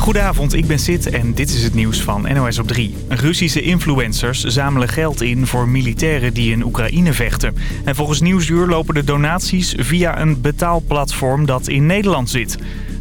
Goedenavond, ik ben Sid en dit is het nieuws van NOS op 3. Russische influencers zamelen geld in voor militairen die in Oekraïne vechten. En volgens Nieuwsuur lopen de donaties via een betaalplatform dat in Nederland zit.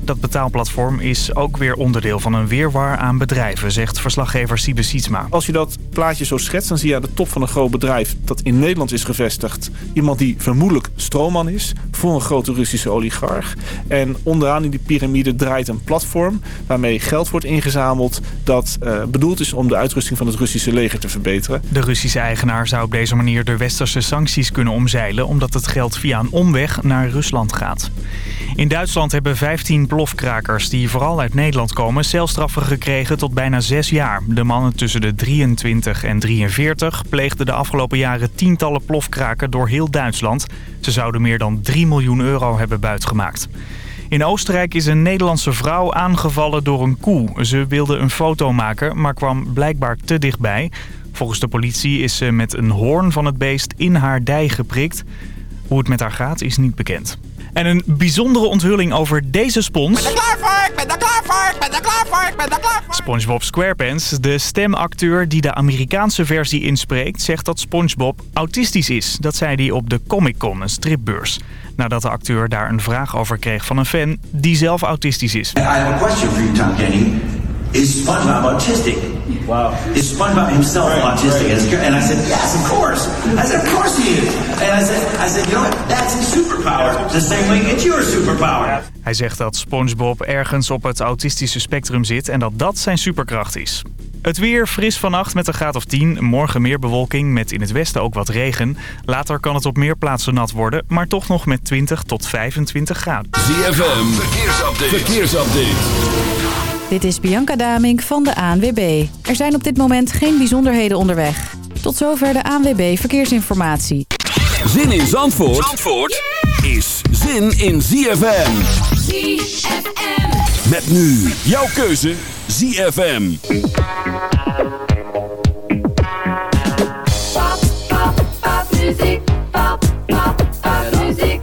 Dat betaalplatform is ook weer onderdeel van een weerwar aan bedrijven, zegt verslaggever Siebe Sietsma. Als je dat plaatje zo schetst, dan zie je aan de top van een groot bedrijf dat in Nederland is gevestigd. Iemand die vermoedelijk stroomman is voor een grote Russische oligarch. En onderaan in die piramide draait een platform waarmee geld wordt ingezameld dat uh, bedoeld is om de uitrusting van het Russische leger te verbeteren. De Russische eigenaar zou op deze manier de westerse sancties kunnen omzeilen omdat het geld via een omweg naar Rusland gaat. In Duitsland hebben 15 plofkrakers die vooral uit Nederland komen... celstraffen gekregen tot bijna zes jaar. De mannen tussen de 23 en 43 pleegden de afgelopen jaren tientallen plofkraken door heel Duitsland. Ze zouden meer dan 3 miljoen euro hebben buitgemaakt. In Oostenrijk is een Nederlandse vrouw aangevallen door een koe. Ze wilde een foto maken, maar kwam blijkbaar te dichtbij. Volgens de politie is ze met een hoorn van het beest in haar dij geprikt. Hoe het met haar gaat is niet bekend. En een bijzondere onthulling over deze spons. Ben er klaar voor, ik ben er klaar voor, ik ben er klaar voor, ik ben er klaar voor. SpongeBob SquarePants, de stemacteur die de Amerikaanse versie inspreekt... zegt dat SpongeBob autistisch is. Dat zei hij op de Comic Con, een stripbeurs. Nadat de acteur daar een vraag over kreeg van een fan die zelf autistisch is. I have a question for you, Tom Kenny. Is SpongeBob autistic? Wow. Is SpongeBob himself right, autistic? Right. And I said, yes, of course. I said, of course he is. And I said, I said, you know what? That's his superpower. The same way it's your superpower. Hij zegt dat SpongeBob ergens op het autistische spectrum zit en dat dat zijn superkracht is. Het weer fris vannacht met een graad of 10. Morgen meer bewolking met in het westen ook wat regen. Later kan het op meer plaatsen nat worden, maar toch nog met 20 tot 25 graden. ZFM, verkeersupdate. verkeersupdate. Dit is Bianca Damink van de ANWB. Er zijn op dit moment geen bijzonderheden onderweg. Tot zover de ANWB Verkeersinformatie. Zin in Zandvoort, Zandvoort is zin in ZFM. ZFM. Met nu jouw keuze ZFM. Pop, pop, pop, muziek. Pop, pop, pop, muziek.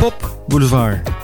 Pop Boulevard.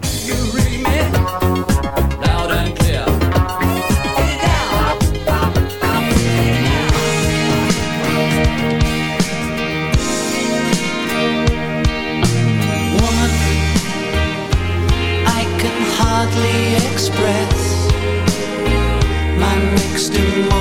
only express my mixed emotions.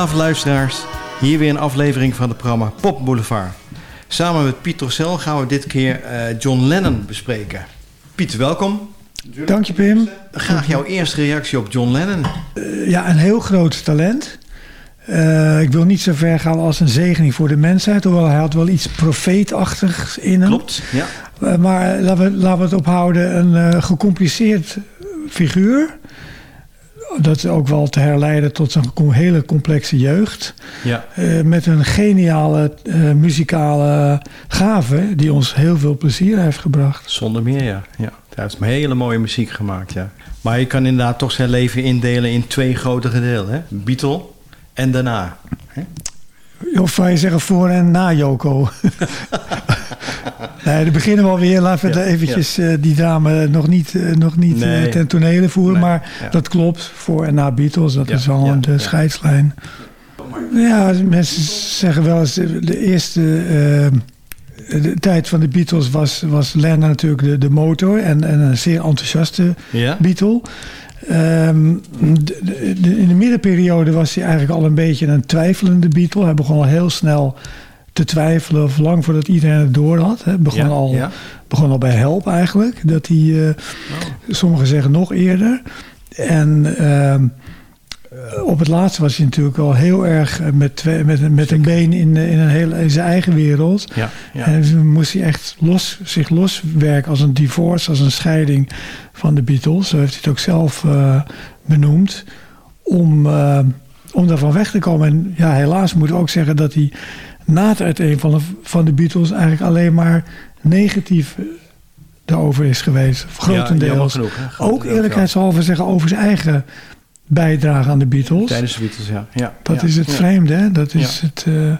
Goedenavond luisteraars. Hier weer een aflevering van het programma Pop Boulevard. Samen met Piet Rossel gaan we dit keer uh, John Lennon bespreken. Piet, welkom. Dank je Pim. Graag jouw eerste reactie op John Lennon. Uh, ja, een heel groot talent. Uh, ik wil niet zo ver gaan als een zegening voor de mensheid. Hoewel hij had wel iets profeetachtigs in hem. Klopt, ja. Maar laten we, laten we het ophouden. Een gecompliceerd figuur. Dat is ook wel te herleiden tot een hele complexe jeugd. Ja. met een geniale muzikale gave die ons heel veel plezier heeft gebracht. Zonder meer, ja. ja. Hij heeft hele mooie muziek gemaakt, ja. Maar je kan inderdaad toch zijn leven indelen in twee grote gedeelten. Hè? Beatle en daarna. Hè? Of je zeggen voor en na Joko? nee, dan beginnen we alweer. Laten we ja, eventjes ja. uh, die dame nog niet, uh, nog niet nee. uh, ten tonele voeren. Nee, maar ja. dat klopt. Voor en na Beatles. Dat is al de scheidslijn. Ja, mensen zeggen wel eens de eerste... de tijd van de Beatles was, was Lennon natuurlijk de, de motor. En, en een zeer enthousiaste Beatle. Um, de, de, in de middenperiode was hij eigenlijk al een beetje een twijfelende Beatle. Hij begon al heel snel te twijfelen, of lang voordat iedereen het door had. Begon, ja, al, ja. begon al bij Help eigenlijk. Dat hij, uh, oh. sommigen zeggen nog eerder. En uh, op het laatste was hij natuurlijk al heel erg met, twee, met, met een been in, in, een hele, in zijn eigen wereld. Ja. En moest hij echt los, zich loswerken als een divorce, als een scheiding van de Beatles. Zo heeft hij het ook zelf uh, benoemd. Om, om daarvan weg te komen. En ja, helaas moet ik ook zeggen dat hij na het uiteen van de, Beatles eigenlijk alleen maar negatief daarover is geweest. Grotendeels. Ja, genoeg, ook eerlijkheidshalve zeggen over zijn eigen bijdrage aan de Beatles. Tijdens de Beatles, ja. ja dat ja, is het vreemde, hè? Dat is het... Uh,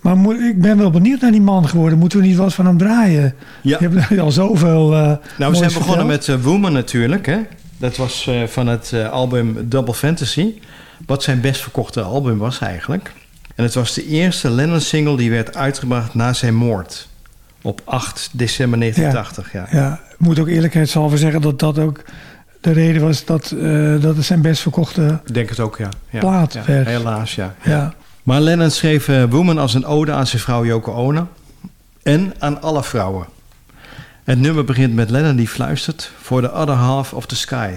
maar moet, ik ben wel benieuwd naar die man geworden. Moeten we niet wat van hem draaien? Ja. Je hebt al zoveel uh, Nou, we zijn begonnen met uh, Woman natuurlijk, hè? Dat was van het album Double Fantasy. Wat zijn best verkochte album was eigenlijk. En het was de eerste Lennon-single die werd uitgebracht na zijn moord. Op 8 december 1980, ja. Ja, ja. ik moet ook eerlijkheidshalve zeggen dat dat ook de reden was dat, uh, dat het zijn best verkochte Ik denk het ook, ja. ja. plaat ja, werd. Helaas, ja. Ja. Maar Lennon schreef uh, Woman als een ode aan zijn vrouw Yoko Ono. En aan alle vrouwen. Het nummer begint met Lennon die fluistert... For the other half of the sky.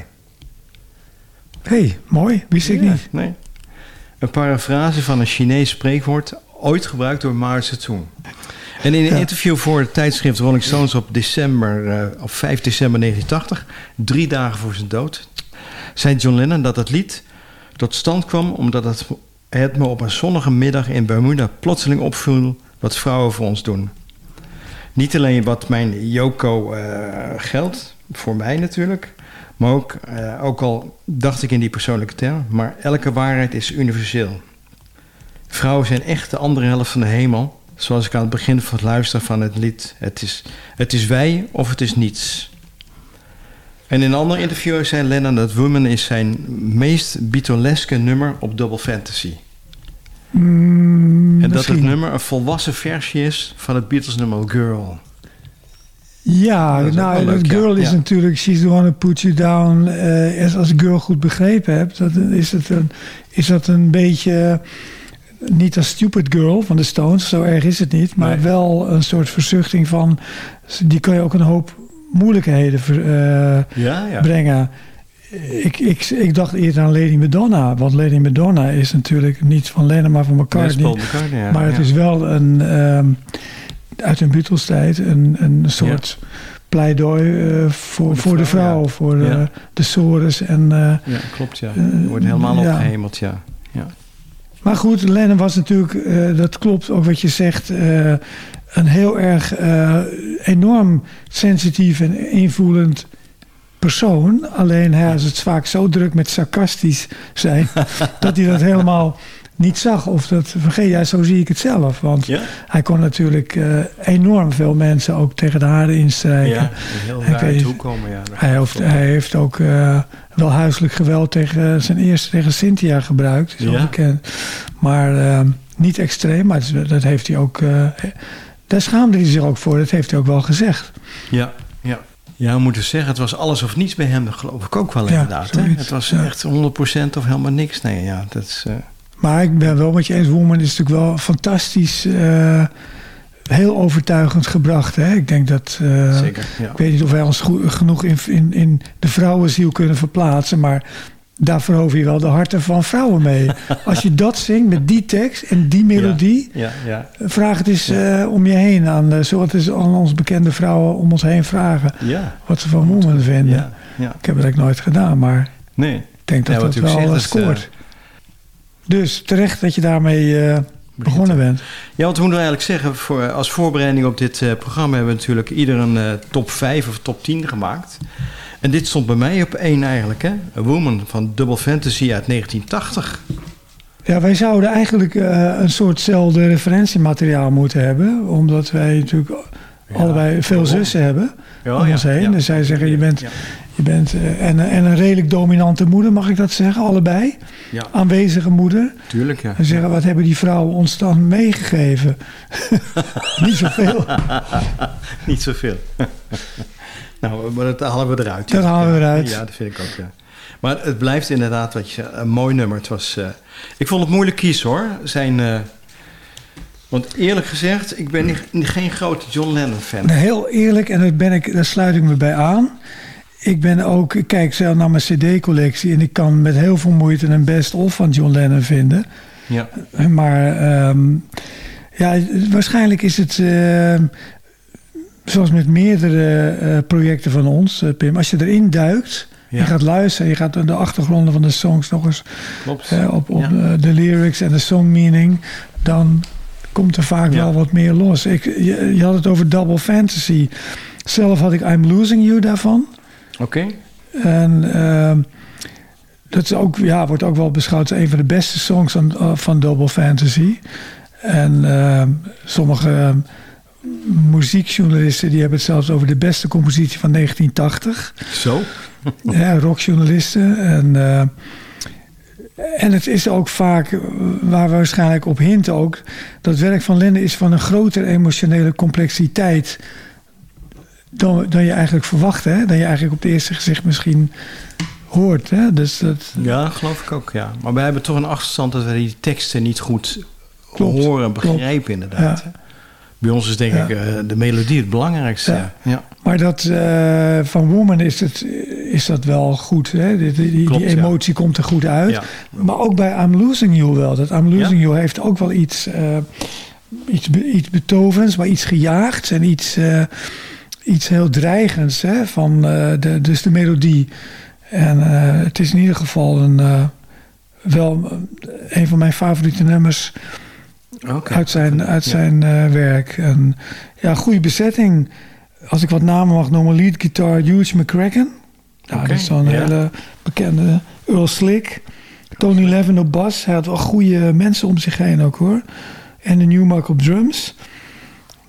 hey, mooi. Wist ik niet. Nee. Een parafrase van een Chinees spreekwoord... ooit gebruikt door Mao Zedong. En in een interview voor het tijdschrift Rolling Stones op, december, uh, op 5 december 1980, drie dagen voor zijn dood, zei John Lennon dat het lied tot stand kwam omdat het, het me op een zonnige middag in Bermuda plotseling opviel wat vrouwen voor ons doen. Niet alleen wat mijn Yoko uh, geldt, voor mij natuurlijk, maar ook, uh, ook al dacht ik in die persoonlijke term, maar elke waarheid is universeel. Vrouwen zijn echt de andere helft van de hemel zoals ik aan het begin van het luisteren van het lied. Het is, het is wij of het is niets. En in een ander interview zei Lennon dat Woman is zijn meest Beatleske nummer op Double Fantasy. Mm, en dat misschien. het nummer een volwassen versie is van het Beatles nummer Girl. Ja, nou, leuk, Girl ja. is ja. natuurlijk She's the one who put you down. Uh, als ik Girl goed begrepen heb, dat, is, het een, is dat een beetje niet als Stupid Girl van de Stones, zo erg is het niet. Maar Nee. wel een soort verzuchting van... die kan je ook een hoop moeilijkheden ver- eh, Ja, ja. brengen. Ik, ik, ik dacht eerder aan Lady Madonna. Want Lady Madonna is natuurlijk niet van Lennon, maar van McCartney. McCartney, ja. maar het ja. is wel een... ehm, uit een Beatles tijd een, een soort pleidooi eh, voor, voor de vrouw, vrouw. ja. Voor eh, Ja. de sores en... eh, Ja, klopt, ja. Wordt helemaal ja. opgehemeld, ja. ja. Maar goed, Lennon was natuurlijk, uh, dat klopt ook wat je zegt, een heel erg enorm sensitief en invoelend persoon. Alleen hij is het vaak zo druk met sarcastisch zijn, dat hij dat helemaal niet zag. Of dat, vergeet ja, zo zie ik het zelf. Want Ja? hij kon natuurlijk enorm veel mensen ook tegen de haren instrijken. Ja, heel weet- toe komen, ja. Hij heeft, hij heeft ook uh, wel huiselijk geweld tegen zijn eerste tegen Cynthia gebruikt. Is Ja. bekend. Maar uh, niet extreem. Maar dat, heeft hij ook. Daar schaamde hij zich ook voor. Dat heeft hij ook wel gezegd. Ja, ja. Ja, we moeten zeggen, het was alles of niets bij hem, dat geloof ik ook wel inderdaad. Hè? Het was echt 100% of helemaal niks. Nee, ja, dat is... eh, Maar ik ben wel met je eens. Woman is natuurlijk wel fantastisch. Uh, heel overtuigend gebracht. Hè? Ik denk dat. Uh, Zeker. Ja. Ik weet niet of wij ons genoeg in, in, in de vrouwenziel kunnen verplaatsen. Maar daar verover je wel de harten van vrouwen mee. Als je dat zingt met die tekst en die melodie. Ja, ja, vraag het eens uh, om je heen aan. Uh, zoals het aan onze bekende vrouwen om ons heen vragen. Wat ze van Woman vinden. Ik heb eigenlijk nooit gedaan, maar. Nee. Ik denk dat dat wel scoort. Dus terecht dat je daarmee uh, begonnen bent. Ja, wat moeten we eigenlijk zeggen? Voor, als voorbereiding op dit uh, programma hebben we natuurlijk ieder een uh, top 5 of top 10 gemaakt. En dit stond bij mij op één eigenlijk, hè? A Woman van Double Fantasy uit 1980. Ja, wij zouden eigenlijk een soortzelfde referentiemateriaal moeten hebben. Omdat wij natuurlijk allebei veel zussen hebben om ons heen. Dus zij zeggen, je bent je bent, uh, en, en een redelijk dominante moeder, mag ik dat zeggen? Allebei? Ja. Aanwezige moeder. Tuurlijk, ja. En zeggen, wat hebben die vrouwen ons dan meegegeven? Niet zoveel. Niet zoveel. nou, maar dat halen we eruit. Dat halen we eruit. Ja, dat vind ik ook, ja. Maar het blijft inderdaad wat je, een mooi nummer. Het was, uh, ik vond het moeilijk kiezen hoor. Zijn... Uh, want eerlijk gezegd, ik ben geen grote John Lennon fan. Heel eerlijk, en daar, ben ik, daar sluit ik me bij aan ik ben ook, ik kijk zelf naar mijn cd-collectie... en ik kan met heel veel moeite een best-of van John Lennon vinden. Ja. Maar um, ja, waarschijnlijk is het... Uh, zoals met meerdere uh, projecten van ons, uh, Pim... als je erin duikt... Je gaat luisteren, je gaat de achtergronden van de songs nog eens op, op ja. de lyrics en de song meaning. Dan komt er vaak wel wat meer los. Ik, je, je, had het over Double Fantasy. Zelf had ik I'm Losing You daarvan. Oké. En ehm, dat is ook, ja, wordt ook wel beschouwd als een van de beste songs van, uh, van Double Fantasy. En ehm, sommige ehm, muziekjournalisten die hebben het zelfs over de beste compositie van 1980. Zo? ja, rockjournalisten. En, uh, en het is ook vaak, waar we waarschijnlijk op hinten ook... dat werk van Linde is van een grotere emotionele complexiteit dan, dan je eigenlijk verwacht. Hè? Dan je eigenlijk op het eerste gezicht misschien hoort. Hè? Dus dat, ja, geloof ik ook, ja. Maar wij hebben toch een achterstand dat we die teksten niet goed horen en begrijpen inderdaad. Bij ons is denk ik uh, de melodie het belangrijkste. Ja. Maar dat, uh, van Woman is, het, is dat wel goed. Hè? Die, die, Klopt, die emotie komt er goed uit. Maar ook bij I'm Losing You wel. Dat I'm Losing You heeft ook wel iets, uh, iets, iets betoverends, maar iets gejaagds en iets iets heel dreigends hè, van uh, de, dus de melodie. En uh, het is in ieder geval een, uh, wel een van mijn favoriete nummers okay. uit zijn, uit ja. zijn werk. En ja, goede bezetting. Als ik wat namen mag noemen, lead guitar Hugh McCracken. Nou, okay. dat is zo'n ja. hele bekende Earl Slick. Tony Levin op bas. Hij had wel goede mensen om zich heen ook hoor. En de Newmark op drums.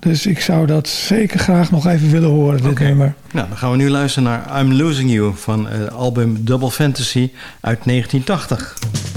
Dus ik zou dat zeker graag nog even willen horen, dit okay. nummer. Nou, dan gaan we nu luisteren naar I'm Losing You van het uh, album Double Fantasy uit 1980.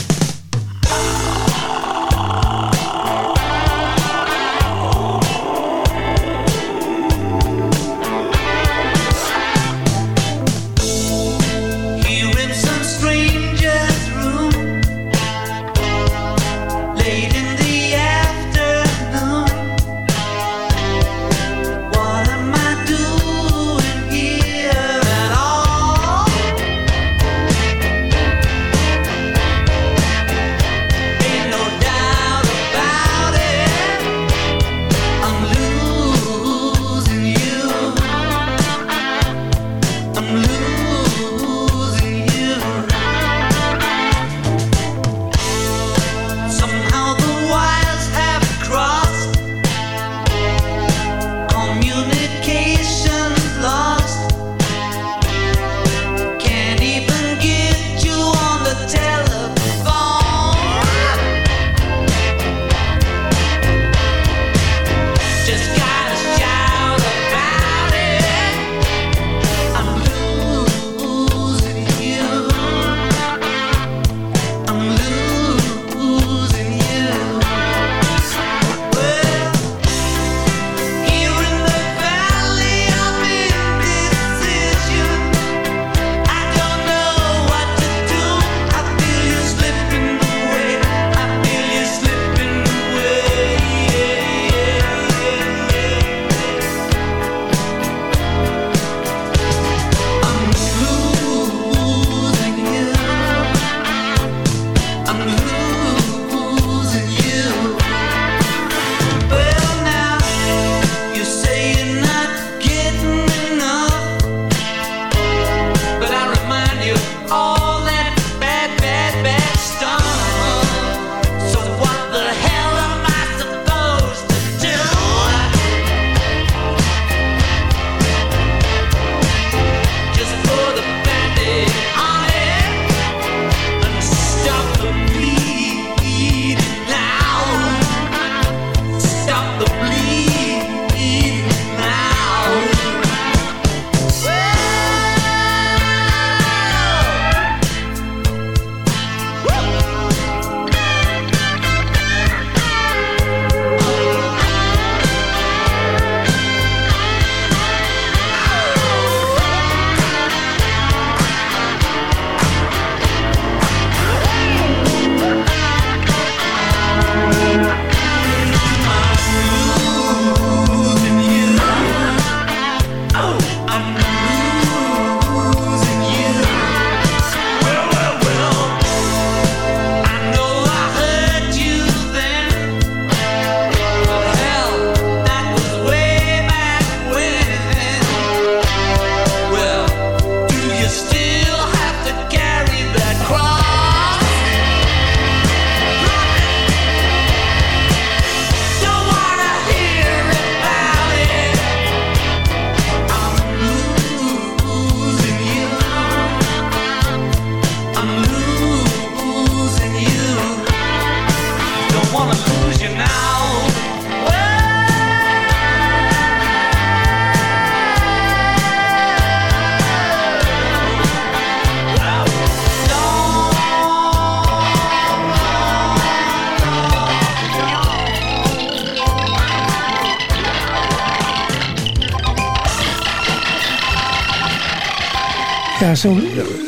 Ja, zo,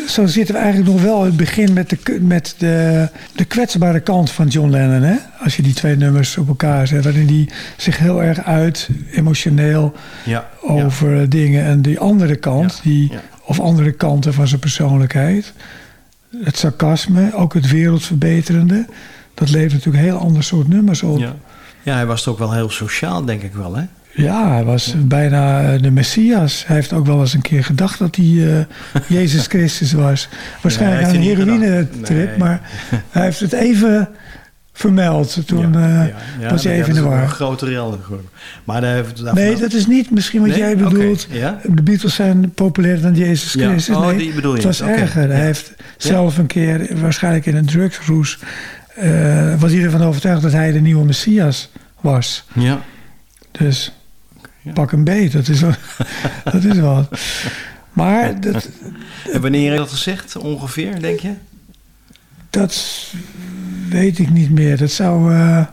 zo zitten we eigenlijk nog wel in het begin met, de, met de, de kwetsbare kant van John Lennon. Hè? Als je die twee nummers op elkaar zet. Waarin die zich heel erg uit, emotioneel, ja, over dingen. En die andere kant, die, of andere kanten van zijn persoonlijkheid. Het sarcasme, ook het wereldverbeterende. Dat levert natuurlijk een heel ander soort nummers op. Ja, ja hij was ook wel heel sociaal, denk ik wel, hè? Ja, hij was bijna eh, de Messias. Hij heeft ook wel eens een keer gedacht dat hij uh, Jezus Christus was. Waarschijnlijk aan een heroïne-trip, nee. maar hij heeft het even vermeld. Toen ja, uh, ja, was hij even in de war. een grote rel. Maar daar heeft het nee, dat is niet misschien wat nee? jij bedoelt. Okay. De Beatles zijn populairder dan Jezus Christus. Oh, nee, die bedoel je. Het was okay. erger. Hij heeft zelf een keer, waarschijnlijk in een drugsroes... was hij ervan overtuigd dat hij de nieuwe Messias was. Ja. Dus... Pak een beet, dat is, dat is wat. Maar... Dat, en wanneer je dat gezegd, ongeveer, denk je? Dat weet ik niet meer. Dat zou... Uh,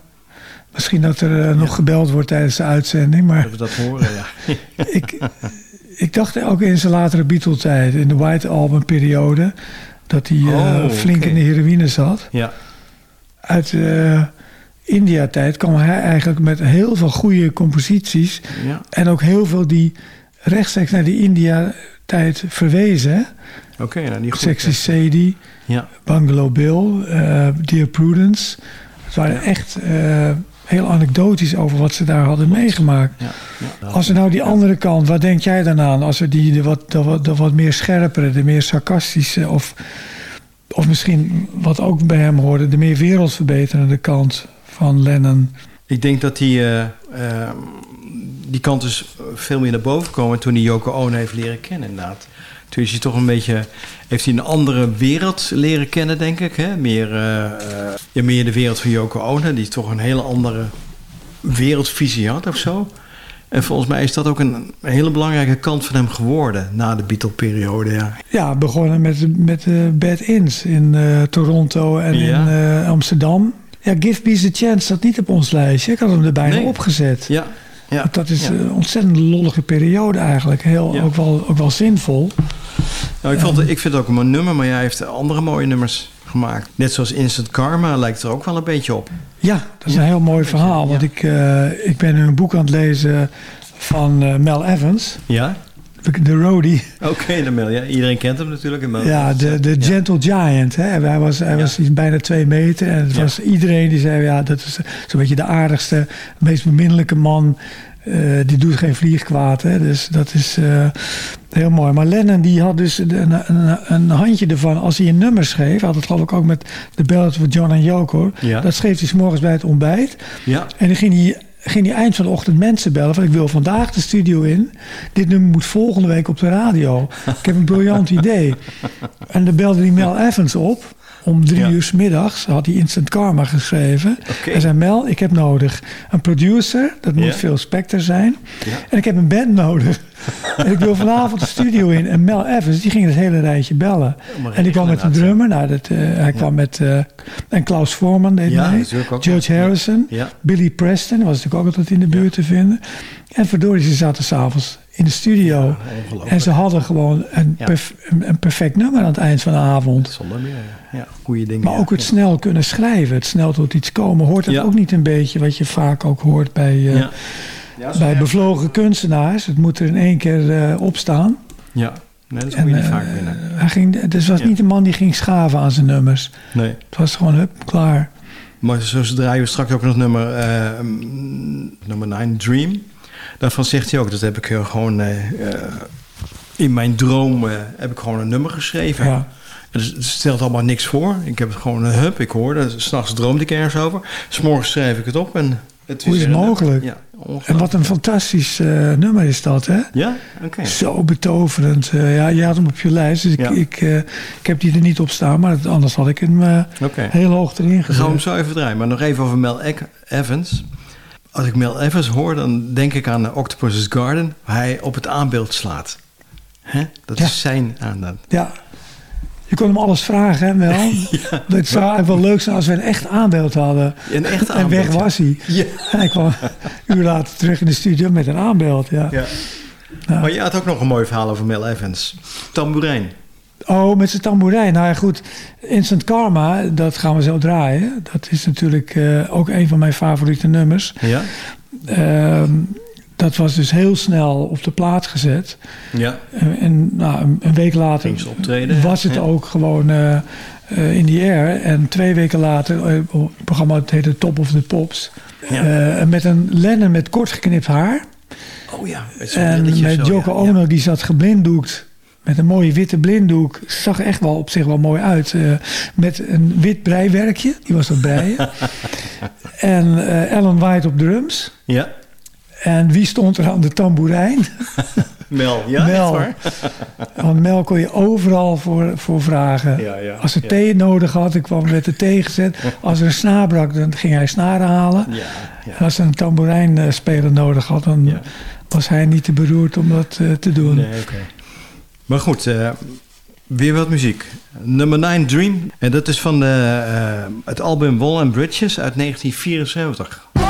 misschien dat er uh, ja. nog gebeld wordt tijdens de uitzending, maar... Dat we dat horen, ja. ik, ik dacht ook in zijn latere Beatle-tijd, in de White Album-periode... dat hij uh, oh, flink okay. in de heroïne zat. Ja. Uit... India-tijd kwam hij eigenlijk met heel veel goede composities. Ja. En ook heel veel die rechtstreeks naar die India-tijd verwezen. Oké, okay, nou, die goed. Sexy Sadie, ja. Bungalow Bill, uh, Dear Prudence. Het waren ja. echt uh, heel anekdotisch over wat ze daar hadden meegemaakt. Ja. Als we nou die andere kant, wat denk jij dan aan? Als we die de wat, de wat, de wat meer scherpere, de meer sarcastische... of, of misschien wat ook bij hem hoorde, de meer wereldverbeterende kant van Lennon. Ik denk dat die, uh, uh, die kant dus veel meer naar boven komen toen hij Yoko Ono heeft leren kennen inderdaad. Toen is hij toch een beetje, heeft hij een andere wereld leren kennen denk ik. Hè? Meer, ja, meer de wereld van Yoko Ono, die toch een hele andere wereldvisie had of zo. En volgens mij is dat ook een hele belangrijke kant van hem geworden na de Beatle-periode. Ja, ja begonnen met, met uh, Bad Ins in uh, Toronto en ja. in uh, Amsterdam. Ja, Give Peace a Chance staat niet op ons lijstje. Ik had hem er bijna nee. opgezet. Ja. ja. Dat is ja. een ontzettend lollige periode eigenlijk. Heel, Ja. ook, wel, ook wel zinvol. Nou, ik, vond, ik vind het ook een mooi nummer, maar jij heeft andere mooie nummers gemaakt. Net zoals Instant Karma lijkt er ook wel een beetje op. Ja, dat is een heel mooi verhaal. Want ik, uh, ik ben een boek aan het lezen van uh, Mel Evans. Ja? De roadie. Oké, okay, de Mel. Ja, iedereen kent hem natuurlijk. Mel ja, de, de Gentle Giant. Hè. Hij was, hij was bijna twee meter. En het was iedereen die zei... ja, dat is zo'n beetje de aardigste, meest beminnelijke man... Uh, die doet geen vlieg kwaad. Hè? Dus dat is uh, heel mooi. Maar Lennon die had dus een, een, een, handje ervan. Als hij een nummer schreef. Had het geloof ik ook met de Ballad voor John en Yoko. Ja. Dat schreef hij 's morgens bij het ontbijt. Ja. En dan ging hij ging hij eind van de ochtend mensen bellen van ik wil vandaag de studio in. Dit nummer moet volgende week op de radio. Ik heb een briljant idee. En dan belde hij Mel Evans op. Om drie ja. uur s middags had hij Instant Karma geschreven. Okay. Hij zei, Mel, ik heb nodig een producer. Dat moet veel Spector zijn. En ik heb een band nodig. en ik wil vanavond de studio in. En Mel Evans, die ging het hele rijtje bellen. maar en die kwam met een drummer. Nou, dat, uh, hij kwam met... Uh, en Klaus Voorman deed Ja, mee. natuurlijk ook. George Harrison. Ja. Billy Preston was natuurlijk ook altijd in de buurt te vinden. En verdorie, ze zaten s'avonds in de studio. ongelooflijk. en ze hadden gewoon een, Ja. perf- een, een perfect nummer aan het eind van de avond. Zonder meer. Ja, goede dingen. Maar ook het snel kunnen schrijven, het snel tot iets komen, hoort dat Ja. ook niet een beetje wat je vaak ook hoort bij, eh, Ja. Ja, zo bij bevlogen kunstenaars. Het moet er in één keer eh, opstaan. Ja, nee, dat En, moet je niet eh, vaak winnen. hij ging, dus was Ja. niet een man die ging schaven aan zijn nummers. Nee. Het was gewoon hup, klaar. Maar zo draaien we straks ook nog nummer, eh, mm, nummer 9, Dream. Daarvan zegt hij ook, dat heb ik eh, gewoon eh, eh, in mijn droom eh, heb ik gewoon een nummer geschreven. Ja. Dus het stelt allemaal niks voor. Ik heb het gewoon een hup, ik hoorde. S'nachts droomde ik ergens over. S'morgens schreef ik het op en het Hoe is het mogelijk? Ja, En wat een fantastisch eh, nummer is dat, hè? Ja? Oké. Zo betoverend. Eh, ja, je had hem op je lijst, dus ik, Ja. ik, eh, ik heb die er niet op staan. Maar anders had ik hem eh, heel hoog erin Dan gaan we hem gezet. zo even draaien. Maar nog even over Mel Evans. Als ik Mel Evans hoor, dan denk ik aan Octopus's Garden... waar hij op het aanbeeld slaat. Hè? Dat Ja. is zijn aandacht. Ja. Je kon hem alles vragen, hè, wel. Het zou wel leuk zijn als we een echt aanbeeld hadden. Een echt En aanbeeld, weg ja. was hij. Ja. En hij kwam een uur later terug in de studio met een aanbeeld, ja. Ja. Maar je had ook nog een mooi verhaal over Mel Evans. Tamboerijn. Oh, met zijn tamboerijn. Nou ja, goed. Instant Karma, dat gaan we zo draaien. Dat is natuurlijk uh, ook een van mijn favoriete nummers. Ja. Uh, dat was dus heel snel op de plaats gezet. Ja. En, en nou, een, week later optreden, was het ja. ook gewoon uh, in die air. En twee weken later, het programma het heette Top of the Pops. Ja. met een Lennon met kort geknipt haar. Oh ja. Met en met Joko ja. Ono, die zat geblinddoekt met een mooie witte blinddoek. Zag echt wel op zich wel mooi uit. Uh, met een wit breiwerkje. Die was dat breien. en uh, Ellen White op drums. Ja. En wie stond er aan de tamboerijn? Mel, ja, Mel. Want Mel kon je overal voor, voor vragen. Ja, ja, Als ze ja. thee nodig had, ik kwam met de thee gezet. Als er een snaar brak, dan ging hij snaren halen. Ja. En als ze een tamboerijnspeler nodig had, dan was hij niet te beroerd om dat uh, te doen. Nee, oké. Maar goed, uh, weer wat muziek. Number 9 Dream. En dat is van de, uh, het album Wall and Bridges uit 1974.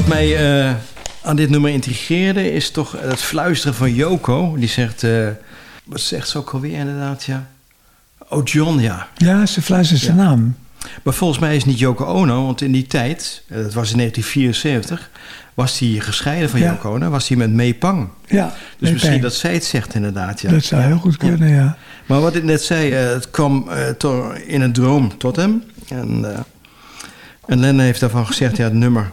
Wat mij uh, aan dit nummer intrigeerde is toch het fluisteren van Yoko. Die zegt, uh, wat zegt ze ook alweer inderdaad, ja? Oh, John, ja. Ja, ze fluistert zijn ja. naam. Maar volgens mij is het niet Yoko Ono, want in die tijd, dat was in 1974, was hij gescheiden van Ja. Yoko Ono, was hij met May Pang. Ja, Dus May misschien Pang. dat zij het zegt inderdaad, ja. Dat zou heel goed kunnen, ja. Maar wat ik net zei, eh, het kwam eh, in een droom tot hem. En, eh en Lennon heeft daarvan gezegd, ja, het nummer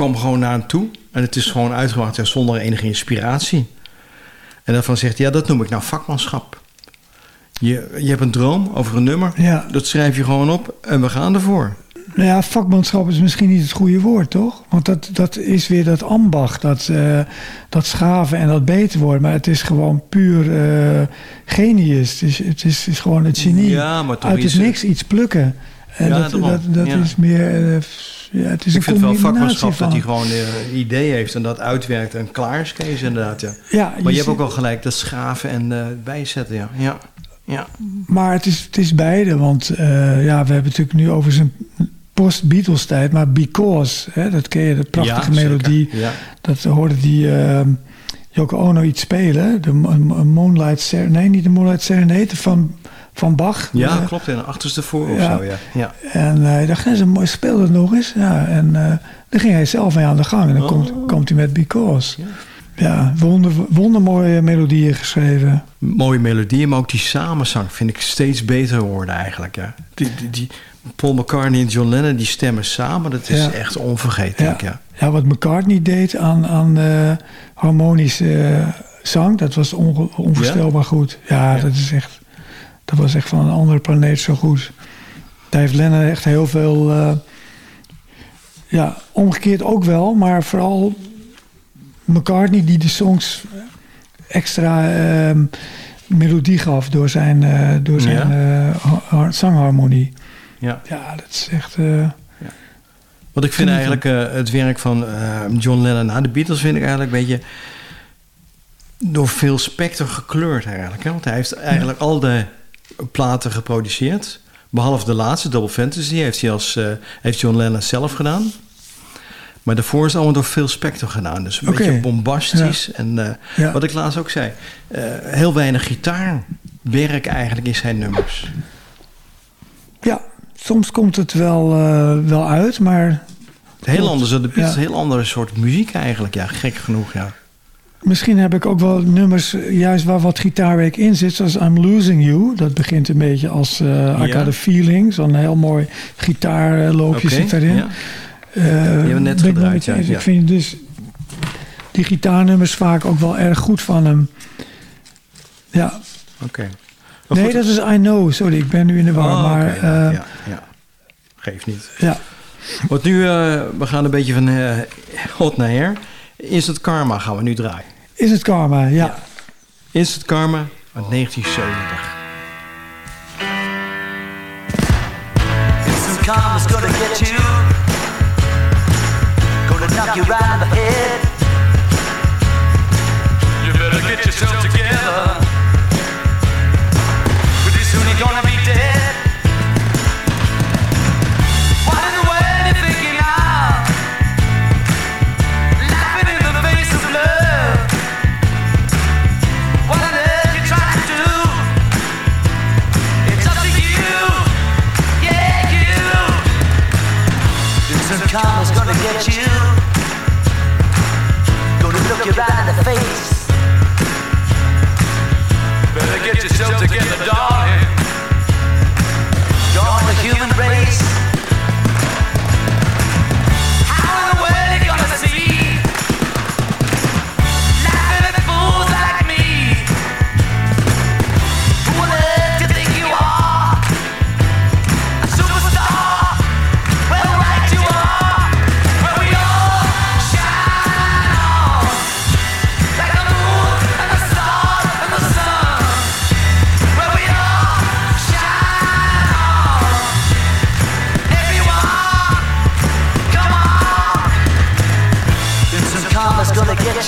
kwam gewoon naar hem toe. En het is gewoon uitgebracht ja, zonder enige inspiratie. En daarvan zegt hij, ja, dat noem ik nou vakmanschap. Je, je hebt een droom over een nummer, Ja. dat schrijf je gewoon op en we gaan ervoor. Nou ja, vakmanschap is misschien niet het goede woord, toch? Want dat, dat is weer dat ambacht, dat, eh, dat schaven en dat beter worden. Maar het is gewoon puur eh, genius. Het is, het is, is gewoon het genie. Ja, maar toch Uit is niks iets plukken. En Ja, dat, daarom, dat, dat ja. is meer... eh, ja, het is Ik vind het wel vakmanschap van. dat hij gewoon eh, een idee heeft en dat uitwerkt en klaar is, Kees, inderdaad. Ja. Ja, Maar je hebt ook wel gelijk, dat schaven en eh, bijzetten, ja. ja. ja. Maar het is, het is beide, want eh, ja, we hebben het natuurlijk nu over zijn post-Beatles tijd. Maar Because, hè, dat ken je, de prachtige Ja, melodie. Ja. Dat hoorde die eh, Yoko Ono iets spelen. De Moonlight Serenade, nee niet de Moonlight Serenade, van, van Bach. Ja, Eh, klopt. In de achterste voor of ja. zo, ja. ja. En hij dacht, "Hé, zo mooi, speel dat nog eens. Ja, en eh, dan ging hij zelf mee aan de gang. En dan Oh. komt, komt hij met Because. Ja. ja, wonder, wondermooie melodieën geschreven. Mooie melodieën, maar ook die samenzang vind ik steeds beter worden eigenlijk. Ja. Die, die, die Paul McCartney en John Lennon die stemmen samen, dat is echt onvergetelijk. Ja. Ja. wat McCartney deed aan, aan uh, harmonische zang, dat was onvoorstelbaar goed. Ja, dat is echt, dat was echt van een andere planeet zo goed. Daar heeft Lennon echt heel veel, uh, ja, omgekeerd ook wel, maar vooral McCartney die de songs extra uh, melodie gaf door zijn, uh, door zijn ja. zangharmonie. Ja. ja, dat is echt... Ja. Wat ik vind eigenlijk het werk van John Lennon na de Beatles vind ik eigenlijk een beetje door veel specter gekleurd eigenlijk. Hè? Want hij heeft eigenlijk al de platen geproduceerd. Behalve de laatste, Double Fantasy, heeft, hij als, uh, heeft John Lennon zelf gedaan. Maar daarvoor is het allemaal door Phil Spector gedaan. Dus een beetje bombastisch. En uh, ja. wat ik laatst ook zei, uh, heel weinig gitaarwerk eigenlijk in zijn nummers. Ja, soms komt het wel, wel uit, maar... Heel anders, de Beatles, ja. heel andere soort muziek eigenlijk. Ja, gek genoeg, ja. Misschien heb ik ook wel nummers juist waar wat gitaarwerk in zit. Zoals I'm Losing You. Dat begint een beetje als uh, I ja. Got a Feeling. Zo'n heel mooi gitaarloopje okay, zit daarin. Ja. Uh, die hebben we net gedraaid, ja, Ik vind dus die gitaarnummers vaak ook wel erg goed van hem. Ja. Oké. Okay. Nee, goed. dat is I Know. Sorry, ik ben nu in de war. Oh, maar, okay, ja, uh, ja, ja. Geeft niet. Ja. Wat nu, uh, we gaan een beetje van hot naar her. Is het Karma gaan we nu draaien. Is het Karma, ja. ja. Is het Karma uit 1970. Instant karma's gonna get you Gonna knock you right in the head You better get yourself together look you right in the face Better get yourself together, darling. Join the human race.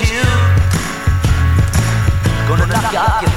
You. Gonna knock you off your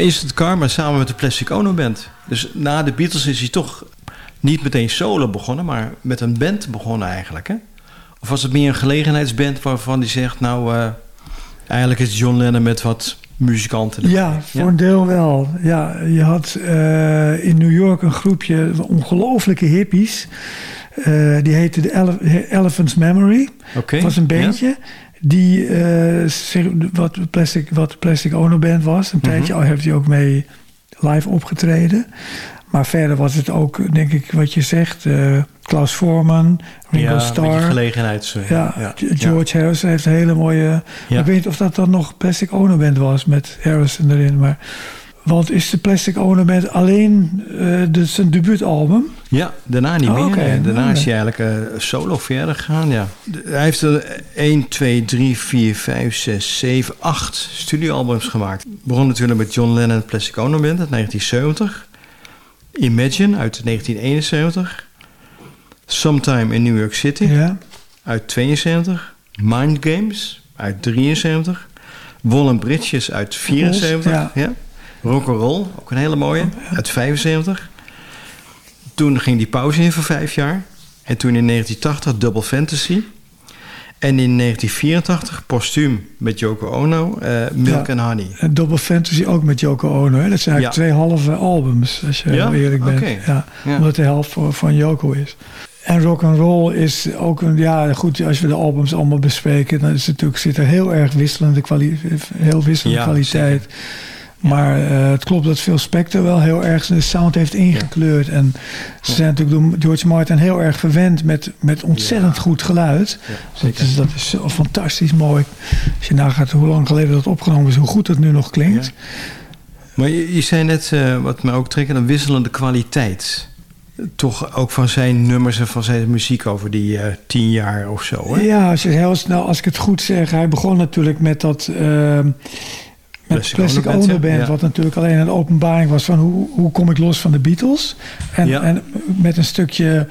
Is het Karma samen met de Plastic Ono Band. Dus na de Beatles is hij toch niet meteen solo begonnen, maar met een band begonnen eigenlijk. Hè? Of was het meer een gelegenheidsband waarvan hij zegt, nou, uh, eigenlijk is John Lennon met wat muzikanten. Ja, voor een deel wel. Ja, je had uh, in New York een groepje ongelofelijke hippies. Uh, die heette de Elephant's Memory. Okay, was een bandje. Ja. Die, wat, Plastic, wat Plastic Ono Band was. Een mm -hmm. tijdje al heeft hij ook mee live opgetreden. Maar verder was het ook, denk ik, wat je zegt. Uh, Klaus Voorman, Ringo ja, Starr. gelegenheids... ja, ja, George ja. Harrison heeft een hele mooie... Ik weet niet of dat dan nog Plastic Ono Band was met Harrison erin. Maar, want is de Plastic Ono Band alleen uh, de, zijn debuutalbum? Ja, daarna niet oh, meer. Okay. Nee. Daarna is hij eigenlijk uh, solo verder gegaan, ja. Hij heeft er 1, 2, 3, 4, 5, 6, 7, 8 studioalbums gemaakt. Begon natuurlijk met John Lennon Plastic Ono Band uit 1970... Imagine uit 1971. Sometime in New York City ja. uit 72. Mind Games uit 73. Wallen Bridges uit 74. Ja. ja. Rock'n'Roll, ook een hele mooie, uit 75. Toen ging die pauze in voor vijf jaar. En toen in 1980 Double Fantasy. En in 1984 postuum met Yoko Ono, uh, Milk ja, and Honey. En Double Fantasy ook met Yoko Ono. Hè? Dat zijn eigenlijk ja. twee halve albums, als je ja? eerlijk bent. Okay. Ja, Omdat de helft voor, van Yoko is. En rock and roll is ook een, ja goed, als we de albums allemaal bespreken, dan is het natuurlijk, zit er heel erg wisselende, kwali heel wisselende kwaliteit. Zeker. Maar uh, het klopt dat Phil Spector wel heel erg de sound heeft ingekleurd. Ja. En ze zijn natuurlijk door George Martin heel erg verwend met, met ontzettend ja. goed geluid. Ja, dat, is, dat is fantastisch mooi. Als je nagaat hoe lang geleden dat opgenomen is, hoe goed het nu nog klinkt. Maar je, je, zei net, uh, wat me ook trekt, een wisselende kwaliteit. Toch ook van zijn nummers en van zijn muziek over die uh, tien jaar of zo. Hè? Ja, als, je heel snel, als ik het goed zeg. Hij begon natuurlijk met dat met Plastic Ono Band, ja. wat natuurlijk alleen een openbaring was van hoe, hoe kom ik los van de Beatles. En, ja. en met een stukje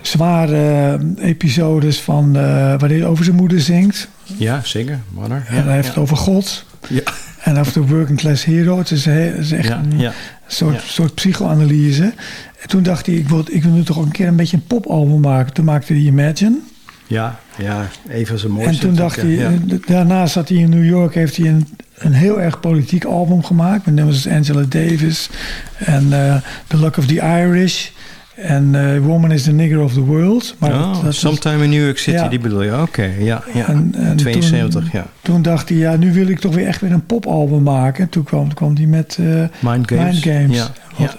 zware episodes van uh, waar hij over zijn moeder zingt. Ja, zeker. Ja, en hij heeft het over God. Ja. En over de working class hero. Het is, het is echt een soort, soort psychoanalyse. En toen dacht hij, ik wil, ik wil nu toch een keer een beetje een popalbum maken. Toen maakte hij Imagine. Ja, ja, even zijn mooiste. En toen dacht hij, ja. daarna zat hij in New York, heeft hij een, een heel erg politiek album gemaakt. Met nummers als Angela Davis en uh, The Luck of the Irish. En uh, Woman is the Nigger of the World. Maar oh, dat, dat Sometime in New York City, ja. die bedoel je? Oké, okay, ja. ja. En, en 72, toen, ja. Toen dacht hij, ja, nu wil ik toch weer echt weer een popalbum maken. Toen kwam, kwam hij met uh, Mind Games. Mind Games. Ja, ja.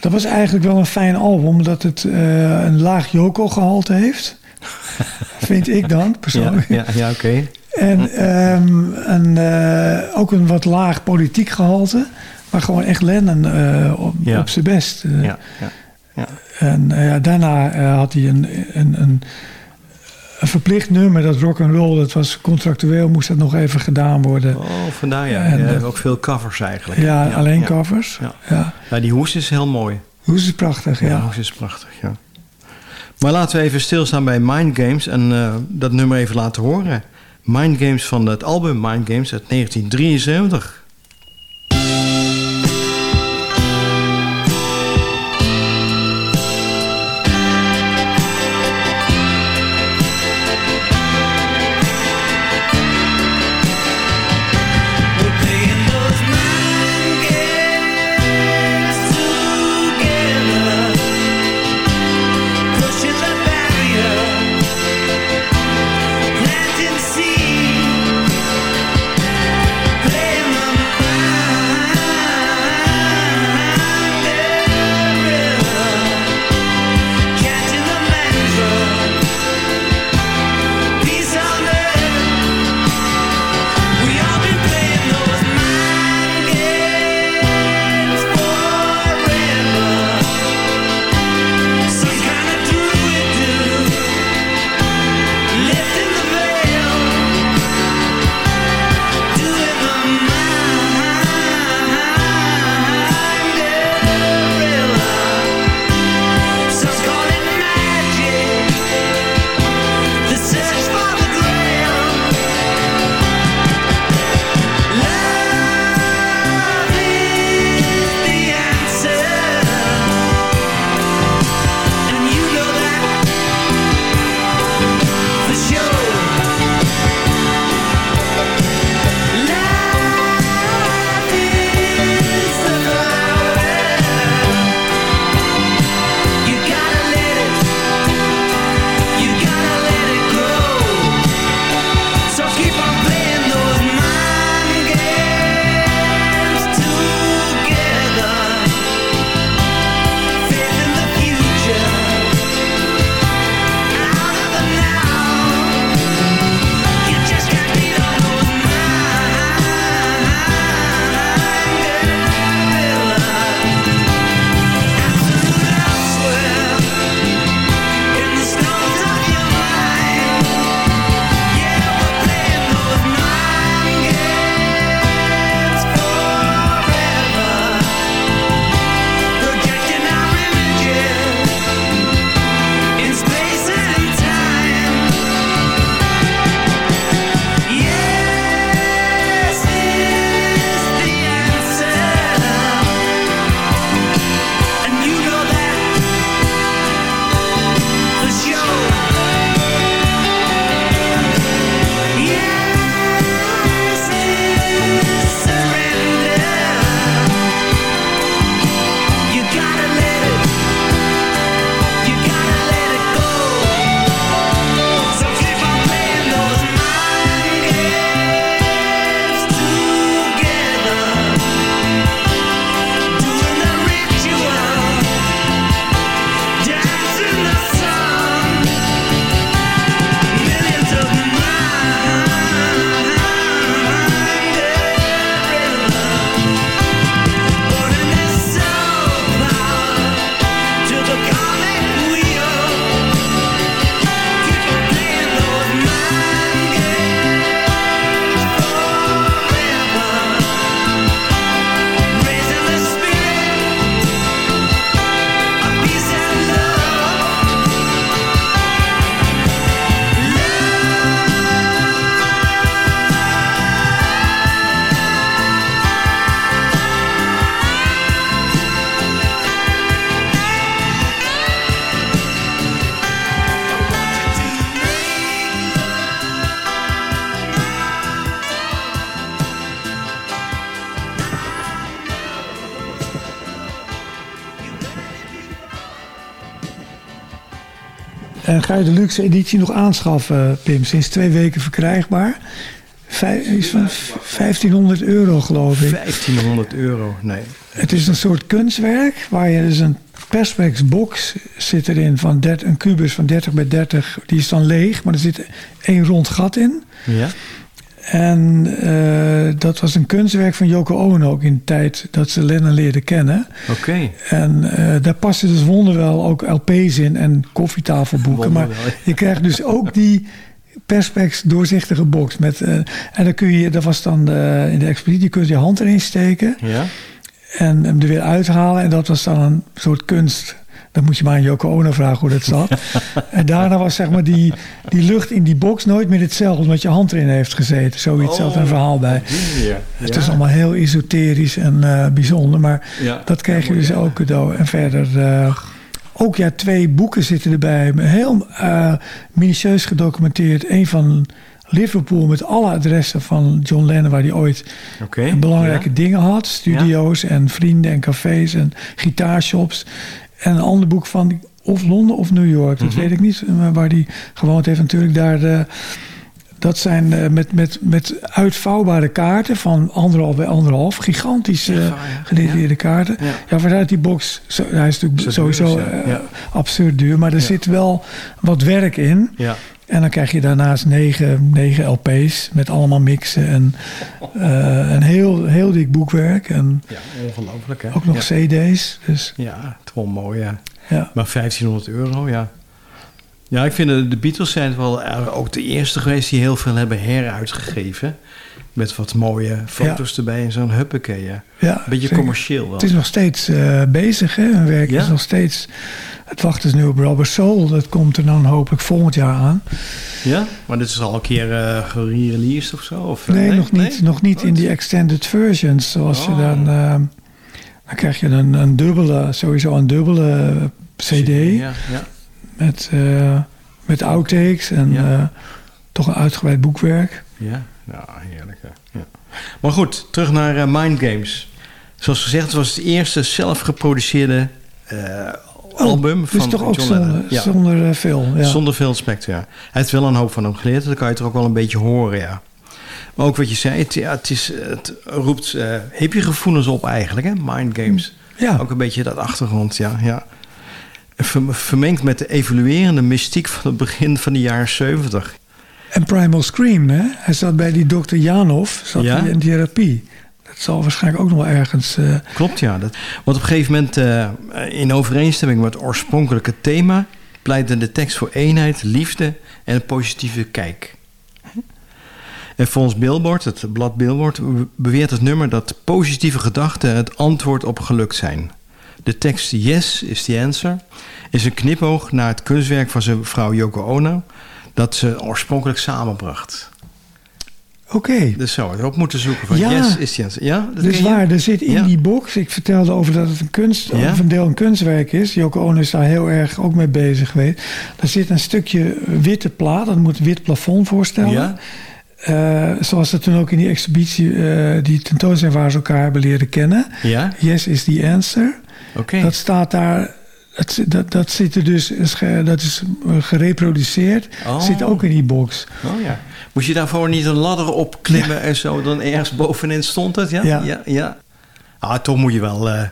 Dat was eigenlijk wel een fijn album, omdat het uh, een laag Yoko-gehalte heeft. Vind ik dan, persoonlijk. Ja, ja, ja oké. Okay. En um, een, uh, ook een wat laag politiek gehalte. Maar gewoon echt Lennon uh, op, ja. op zijn best. Uh, ja, ja, ja. En ja, daarna had hij een, een, een, een, verplicht nummer, dat rock and roll. Dat was contractueel, moest dat nog even gedaan worden. Oh, vandaar ja. En, ook veel covers eigenlijk. Ja, alleen covers. Ja. Ja. Die hoes is heel mooi. Hoes is prachtig, ja. Ja, hoes is prachtig, ja. Maar laten we even stilstaan bij Mind Games en dat nummer even laten horen. Mind Games van het album Mind Games uit 1973. En ga je de luxe editie nog aanschaffen, Pim? Sinds twee weken verkrijgbaar. Vijf, is van 1500 euro, geloof ik. 1500 euro, nee. Het is een soort kunstwerk waar je dus een perspex box zit erin van 30, een kubus van 30 bij 30. Die is dan leeg, maar er zit één rond gat in. Ja. En uh, dat was een kunstwerk van Yoko Ono ook in de tijd dat ze Lennon leerde kennen. Oké. En uh, daar passen dus wonderwel ook LP's in en koffietafelboeken. Maar je krijgt dus ook die perspex doorzichtige box. Met, uh, en dan kun je, dat was dan in de expeditie, kun je je hand erin steken. Ja. En hem er weer uithalen. En dat was dan een soort kunst dan moet je maar aan Joko Ono vragen hoe dat zat. en daarna was zeg maar die, die lucht in die box nooit meer hetzelfde. Omdat je hand erin heeft gezeten. Zoiets oh, zat een verhaal bij. Ja. Het is allemaal heel esoterisch en uh, bijzonder. Maar ja, dat kreeg je dus ook cadeau. En verder... Uh, ook ja, twee boeken zitten erbij. Heel uh, minutieus gedocumenteerd. Eén van Liverpool met alle adressen van John Lennon... waar hij ooit okay, belangrijke dingen had. Studio's en vrienden en cafés en gitaarshops. En een ander boek van of Londen of New York, dat mhm. weet ik niet. Waar die gewoond heeft natuurlijk daar... De, dat zijn uh, met, met, met uitvouwbare kaarten van anderhalf bij anderhalf. Gigantische uh, gedetailleerde kaarten. Ja, ja vanuit die box, zo, hij is natuurlijk sowieso absurd duur. Maar er zit wel wat werk in. En dan krijg je daarnaast negen, negen LP's met allemaal mixen. En uh, een heel, heel dik boekwerk. En ja, ongelooflijk hè? Ook nog cd's. Dus. Ja, het is wel mooi ja. ja. Maar 1500 euro, ja. Ja, ik vind de, Beatles zijn wel ook de eerste geweest die heel veel hebben heruitgegeven. Met wat mooie foto's ja. erbij en zo'n huppakee. Ja. ja Beetje commercieel wel. Het is nog steeds uh, bezig, hè? Hun werk ja? is nog steeds... Het wacht dus nu op Robert Soul. Dat komt er dan hopelijk volgend jaar aan. Ja? Maar dit is al een keer uh, gereleased of zo? Of, nee, nee, nog niet, nee? nog niet in die extended versions. Zoals oh. je dan... Uh, dan krijg je een, een dubbele, sowieso een dubbele cd. Ja, ja. Met, uh, met outtakes en ja. toch een uitgebreid boekwerk. Ja, ja heerlijk. Ja. Maar goed, terug naar uh, Mind Games. Zoals gezegd, het was het eerste zelf geproduceerde uh, album dus van toch ook John zonder, Lennon. Ja. zonder veel. Ja. Zonder veel specter, ja. Hij heeft wel een hoop van hem geleerd. Dat kan je toch ook wel een beetje horen, ja. Maar ook wat je zei, het, ja, het, is, het roept uh, hippie gevoelens op eigenlijk, hè? Mind Games. Ja. Ook een beetje dat achtergrond, ja. ja. Vermengd met de evoluerende mystiek van het begin van de jaren 70. En Primal Scream, hè? Hij zat bij die dokter Janov, zat Ja? in therapie. Dat zal waarschijnlijk ook nog wel ergens... eh, Klopt, ja. Dat, want op een gegeven moment, eh, in overeenstemming met het oorspronkelijke thema... pleitte de tekst voor eenheid, liefde en een positieve kijk. En volgens Billboard, het blad Billboard, beweert het nummer dat positieve gedachten het antwoord op geluk zijn. De tekst Yes is the answer is een knipoog naar het kunstwerk van zijn vrouw Yoko Ono dat ze oorspronkelijk samenbracht. Oké. Dus zo, erop moeten zoeken van Ja. Yes is the answer. Ja, dat Dus waar, er zit in Ja. die box... Ik vertelde over dat het een kunst, Ja. of een deel een kunstwerk is. Joko Ono is daar heel erg ook mee bezig geweest. Er zit een stukje witte plaat. Dat moet een wit plafond voorstellen. Ja? Eh, zoals ze toen ook in die exhibitie... eh, die tentoonstelling waar ze elkaar hebben leren kennen. Ja? Yes is the answer. Dat staat daar... Dat, dat, dat zit er dus, dat is eh, gereproduceerd. Oh. Zit ook in die box. Oh ja. Moest je daarvoor niet een ladder opklimmen en zo? Dan ergens bovenin stond het, ja? Ja. ja, ja. Ah, toch moet je wel... eh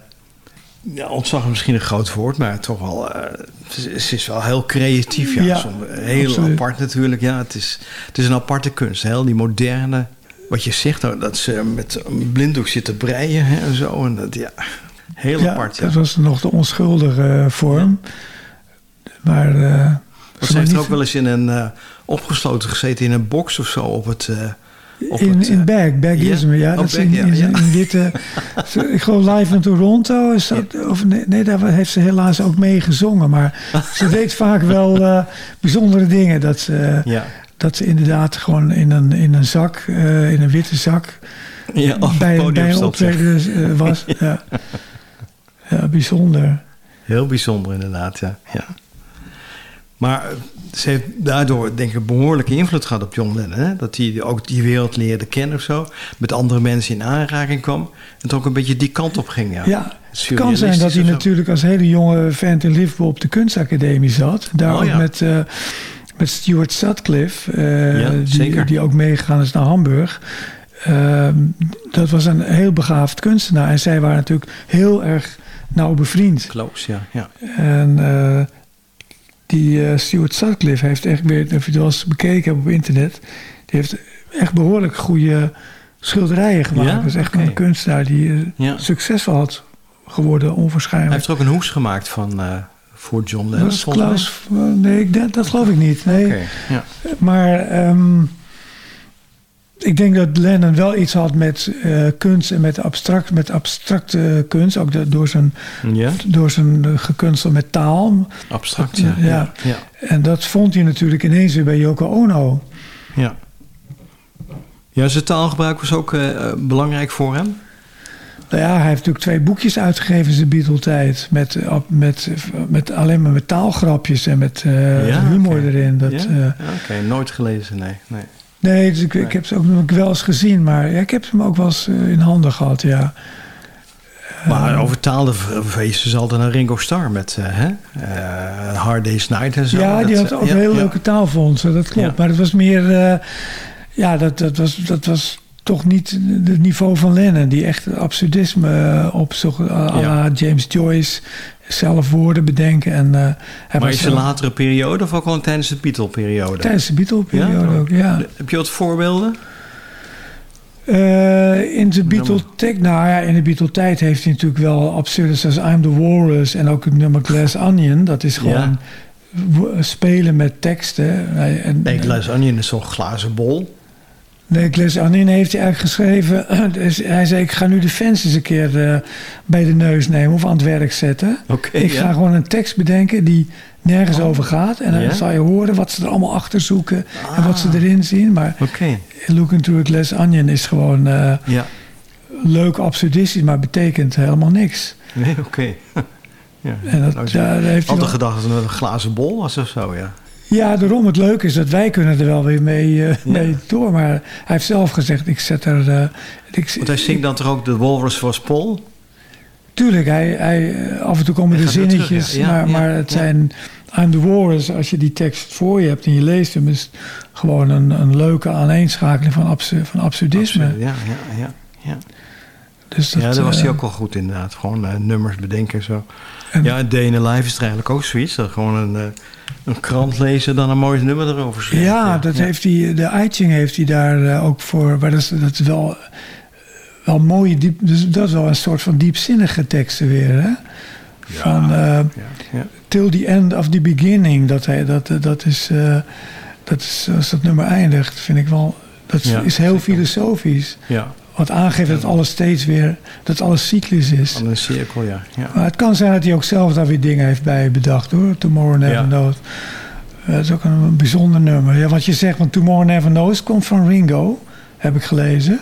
ja, ontzag is misschien een groot woord, maar toch wel... eh, het, is, wel heel creatief, ja. Ja, Soms heel absoluut. apart natuurlijk, ja. Het is, het is een aparte kunst, heel die moderne... Wat je zegt, dat ze met een blinddoek zitten breien hè, en zo. En dat, ja, heel Ja, apart, ja. dat was nog de onschuldige eh, vorm. Maar... eh, Ze heeft niet- ook wel eens in een eh, opgesloten gezeten in een box of zo op het... op in, het, in Bag, Bagisme, ja. Oh, dat is Bag, in, ja, in, ja. in witte... Ik geloof live in Toronto. Is dat, of nee, nee, daar heeft ze helaas ook mee gezongen. Maar ze deed vaak wel bijzondere dingen. Dat ze, ja. dat ze inderdaad gewoon in een, in een zak, in een witte zak... Ja, bij, bij een optreden was. ja. Ja, bijzonder. Heel bijzonder inderdaad, ja. ja. Maar ze heeft daardoor denk ik behoorlijke invloed gehad op John Lennon. Hè? Dat hij ook die wereld leerde kennen of zo. Met andere mensen in aanraking kwam. En het ook een beetje die kant op ging. Ja, ja het kan zijn dat hij natuurlijk als hele jonge vent in Liverpool op de kunstacademie zat. Daar oh, ook met, uh, met Stuart Sutcliffe. Uh, die, die, ook meegegaan is naar Hamburg. Uh, dat was een heel begaafd kunstenaar. En zij waren natuurlijk heel erg nauw bevriend. Close, ja. ja. En uh, die uh, Stuart Sutcliffe heeft echt weer, of je het wel eens bekeken hebt op internet, die heeft echt behoorlijk goede schilderijen gemaakt. Ja? Dat is echt okay. een kunstenaar die uh, ja. succesvol had geworden, onwaarschijnlijk. Hij heeft er ook een hoes gemaakt van, voor John Lennon. Dat is Klaus, nee, dat, dat, geloof ik niet. Nee. Okay, ja. Maar um, ik denk dat Lennon wel iets had met uh, kunst en met, abstract, met abstracte kunst. Ook de, door zijn, ja? door zijn gekunstel met taal. Abstract, ja. Ja. ja. En dat vond hij natuurlijk ineens weer bij Yoko Ono. Ja. Ja, zijn taalgebruik was ook uh, belangrijk voor hem? Nou ja, hij heeft natuurlijk twee boekjes uitgegeven in zijn Beatle-tijd. Met, met, met alleen maar met taalgrapjes en met uh, ja, humor okay. erin. Dat, ja? Oké, okay. nooit gelezen, nee. nee. Nee, dus ik, ik heb ze ook nog wel eens gezien, maar ja, ik heb ze ook wel eens uh, in handen gehad, ja. Maar uh, over taal verwezen ze altijd naar Ringo Starr met uh, Hard Day's Night en zo. Ja, die had ook ja, heel ja. leuke taalfondsen, dat klopt. Maar het was meer, ja, dat, dat, was, dat was toch niet het niveau van Lennon, die echt absurdisme opzocht, à la James Joyce zelf woorden bedenken. En, uh, maar is een latere periode of ook al tijdens de Beatle-periode? Tijdens de Beatle-periode ja? ook, ja. Heb je wat voorbeelden? Uh, in de Beatle-tijd, nou ja, in de Beatle-tijd heeft hij natuurlijk wel absurdes als I'm the Walrus en ook het nummer Glass Onion. Dat is gewoon ja. spelen met teksten. En, nee, Glass Onion is zo'n glazen bol. Nee, Gles Anin heeft hij eigenlijk geschreven. Dus hij zei: Ik ga nu de fans eens een keer uh, bij de neus nemen of aan het werk zetten. Okay, ik ga gewoon een tekst bedenken die nergens oh. over gaat. En dan zal je horen wat ze er allemaal achter zoeken ah. en wat ze erin zien. Maar okay. Looking Through a Glass Onion is gewoon uh, ja. leuk absurdistisch, maar betekent helemaal niks. Nee, oké. Okay. ja. En dat, nou, daar heeft altijd gedacht dat het een glazen bol was of zo, ja. Ja, daarom het leuke is dat wij kunnen er wel weer mee, uh, ja. mee door. Maar hij heeft zelf gezegd, ik zet er... Uh, ik, Want hij zingt dan toch ook de Walrus was Paul? Tuurlijk, hij, hij, af en toe komen er zinnetjes. Terug, ja. maar, maar het zijn... I'm the Walrus, als je die tekst voor je hebt en je leest hem... is het gewoon een, een leuke aaneenschakeling van, absur, van absurdisme. Absurd, ja, ja, ja. Ja. Dus dat, ja, daar was hij ook wel goed inderdaad. Gewoon uh, nummers bedenken en zo. En, ja, Day in the Life is er eigenlijk ook zoiets. Dat gewoon een, uh, een krant lezen dan een mooi nummer erover schrijft. Ja, ja, dat ja. heeft hij, de Eiting heeft hij daar uh, ook voor. Maar dat is, dat is wel, wel mooie, diep, dus dat is wel een soort van diepzinnige teksten weer. Hè? Van Till the End of the Beginning. Dat, hij, dat, dat is, dat is, als dat nummer eindigt, vind ik wel... Dat is heel filosofisch. Ja. Wat aangeeft dat alles steeds weer, dat alles cyclisch is. Al een cirkel, ja. ja. Maar het kan zijn dat hij ook zelf daar weer dingen heeft bij bedacht hoor. Tomorrow Never ja. Knows. Uh, dat is ook een bijzonder nummer. Ja, wat je zegt, want Tomorrow Never Knows komt van Ringo, heb ik gelezen.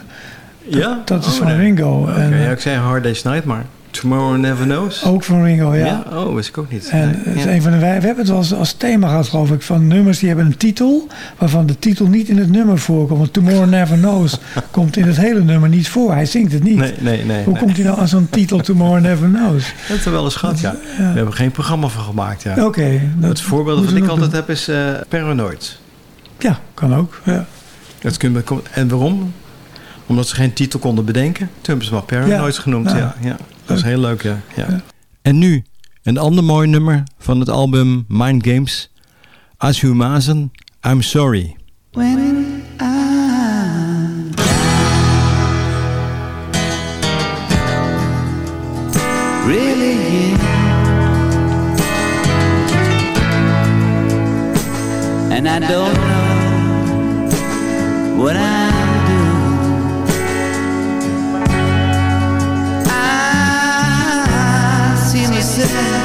Dat, ja? Dat is oh, van nee. Ringo. Okay, ja, ik zei Hard Day's Night, maar Tomorrow Never Knows. Ook van Ringo, ja. ja? Oh, wist ik ook niet. En nee. ja. een van de, we hebben het als, als thema gehad, geloof ik, van nummers die hebben een titel, waarvan de titel niet in het nummer voorkomt. Want Tomorrow Never Knows komt in het hele nummer niet voor. Hij zingt het niet. Nee, nee, nee. Hoe nee. komt hij nou aan zo'n titel Tomorrow Never Knows? Dat is wel eens schat, ja. We hebben geen programma van gemaakt, ja. Oké. Okay, het voorbeeld dat ik altijd doen. heb is uh, Paranoid. Ja, kan ook, ja. Dat kun je, en waarom? Omdat ze geen titel konden bedenken. Toen hebben ze maar Paranoid genoemd, ja. ja. Dat is heel leuk, ja. ja. En nu een ander mooi nummer van het album Mind Games. Ashumazen, I'm Sorry. When I'm really here And I don't know what I'm was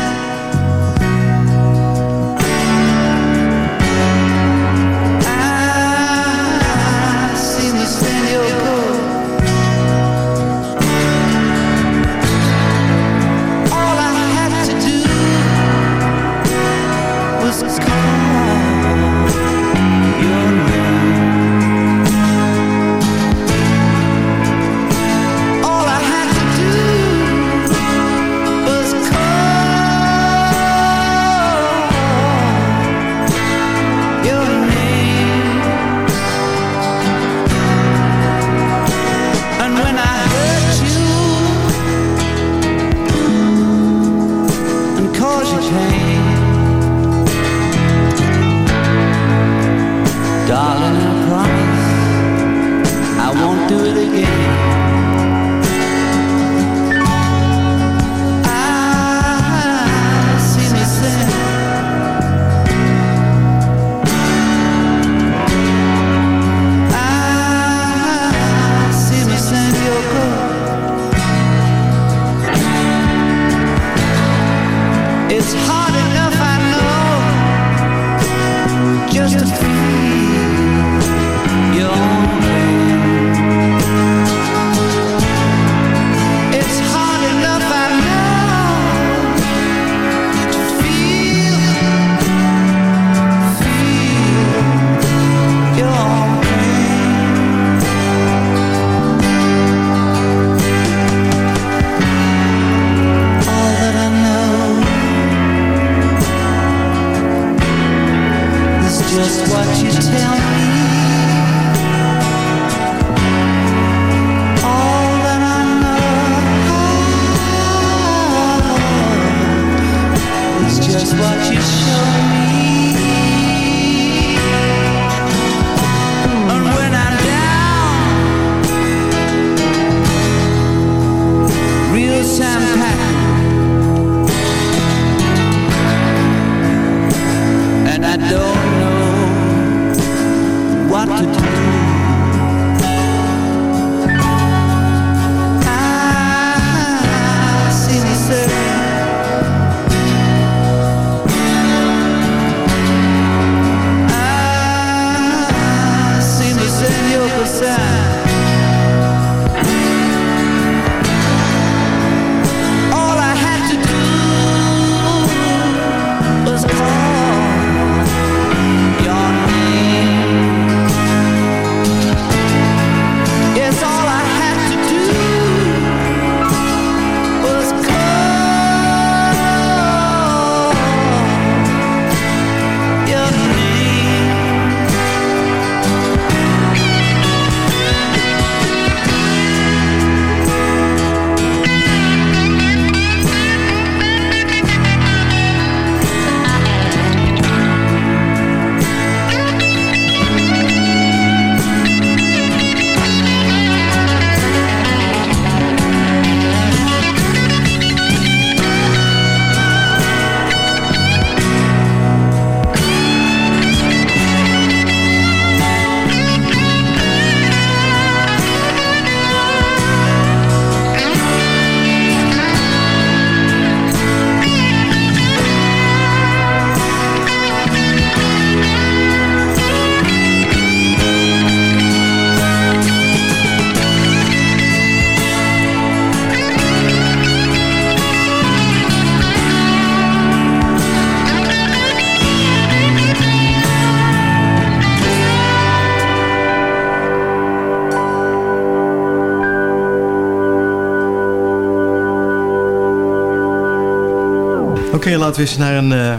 laten we eens naar een, uh,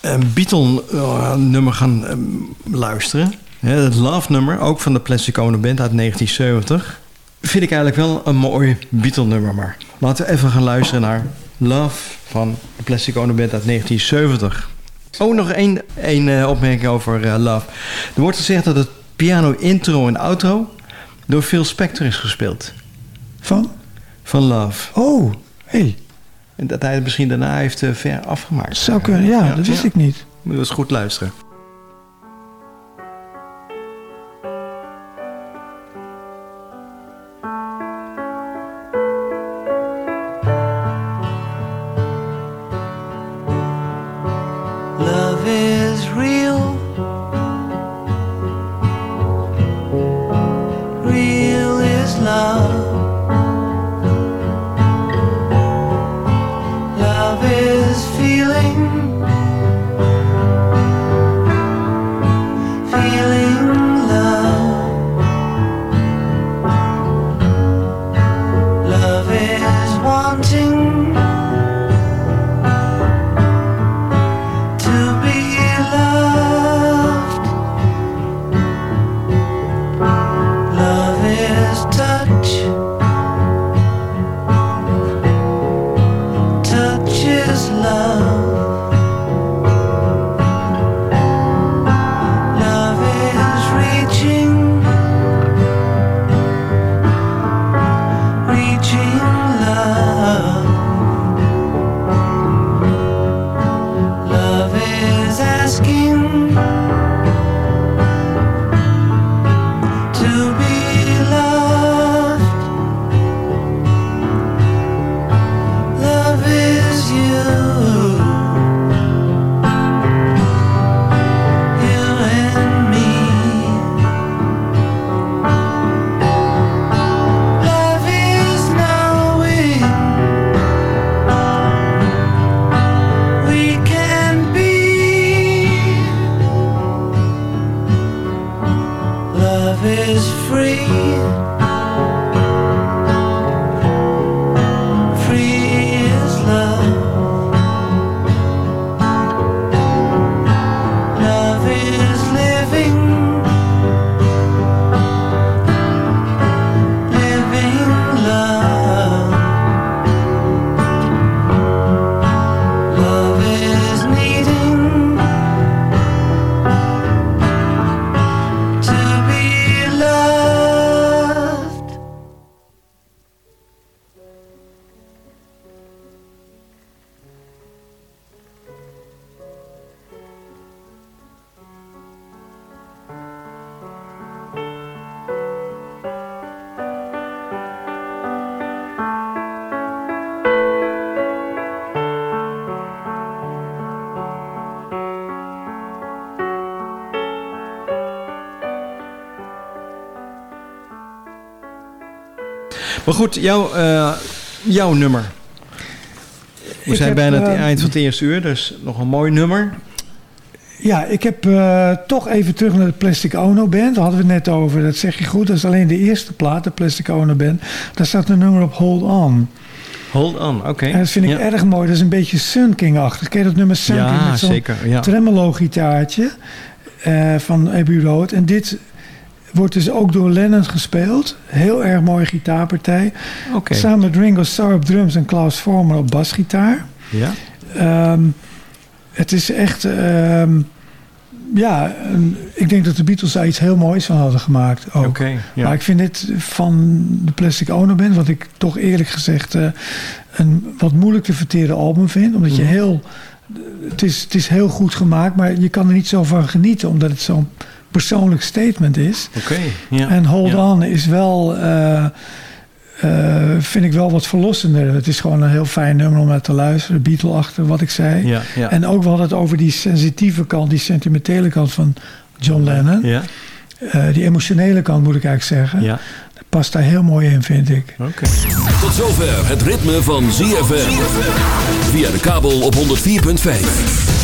een Beatle-nummer gaan um, luisteren. het Love-nummer, ook van de Plastic Ono Band uit 1970. Vind ik eigenlijk wel een mooi Beatle-nummer. Maar laten we even gaan luisteren naar Love van de Plastic Ono Band uit 1970. Oh, nog één, één uh, opmerking over uh, Love. Er wordt gezegd dat het piano intro en outro door Phil Spector is gespeeld. Van? Van Love. Oh, hey. En dat hij het misschien daarna heeft uh, ver afgemaakt. Zou kunnen, ja, ja dat wist ja. ik niet. Moet je eens goed luisteren. Maar goed, jouw, eh, jouw nummer. We Ik zijn heb, bijna het eh, eind van het eerste uur, dus nog een mooi nummer. Ja, ik heb eh, toch even terug naar de Plastic Ono Band. Daar hadden we het net over. Dat zeg je goed. Dat is alleen de eerste plaat, de Plastic Ono Band. Daar staat een nummer op Hold On. Hold on, oké. En dat vind ik Ja. erg mooi. Dat is een beetje Sun King-achtig. Ken je dat nummer Sun Ja, King? Met zo'n zeker, ja. tremolo-gitaartje van Abbey Road. En dit wordt dus ook door Lennon gespeeld. Heel erg mooie gitaarpartij. Samen met Ringo Starr op drums en Klaus Former op basgitaar. Ja? Ehm, het is echt... ehm, ja, ik denk dat de Beatles daar iets heel moois van hadden gemaakt. Ook. Ja. Maar ik vind dit van de Plastic Ono Band... wat ik toch eerlijk gezegd eh, een wat moeilijk te verteren album vind. Omdat je Mhm. heel... Het is, het is heel goed gemaakt, maar je kan er niet zo van genieten... omdat het zo'n persoonlijk statement is. Oké, ja. En Hold. On is wel... eh, eh, vind ik wel wat verlossender. Het is gewoon een heel fijn nummer om naar te luisteren. Beatle achter wat ik zei. Ja, ja. En ook wel het over die sensitieve kant, die sentimentele kant van John Lennon. Ja, Eh, die emotionele kant moet ik eigenlijk zeggen. ja. Dat past daar heel mooi in, vind ik. Oké. Tot zover het ritme van ZFM. Via de kabel op 104.5.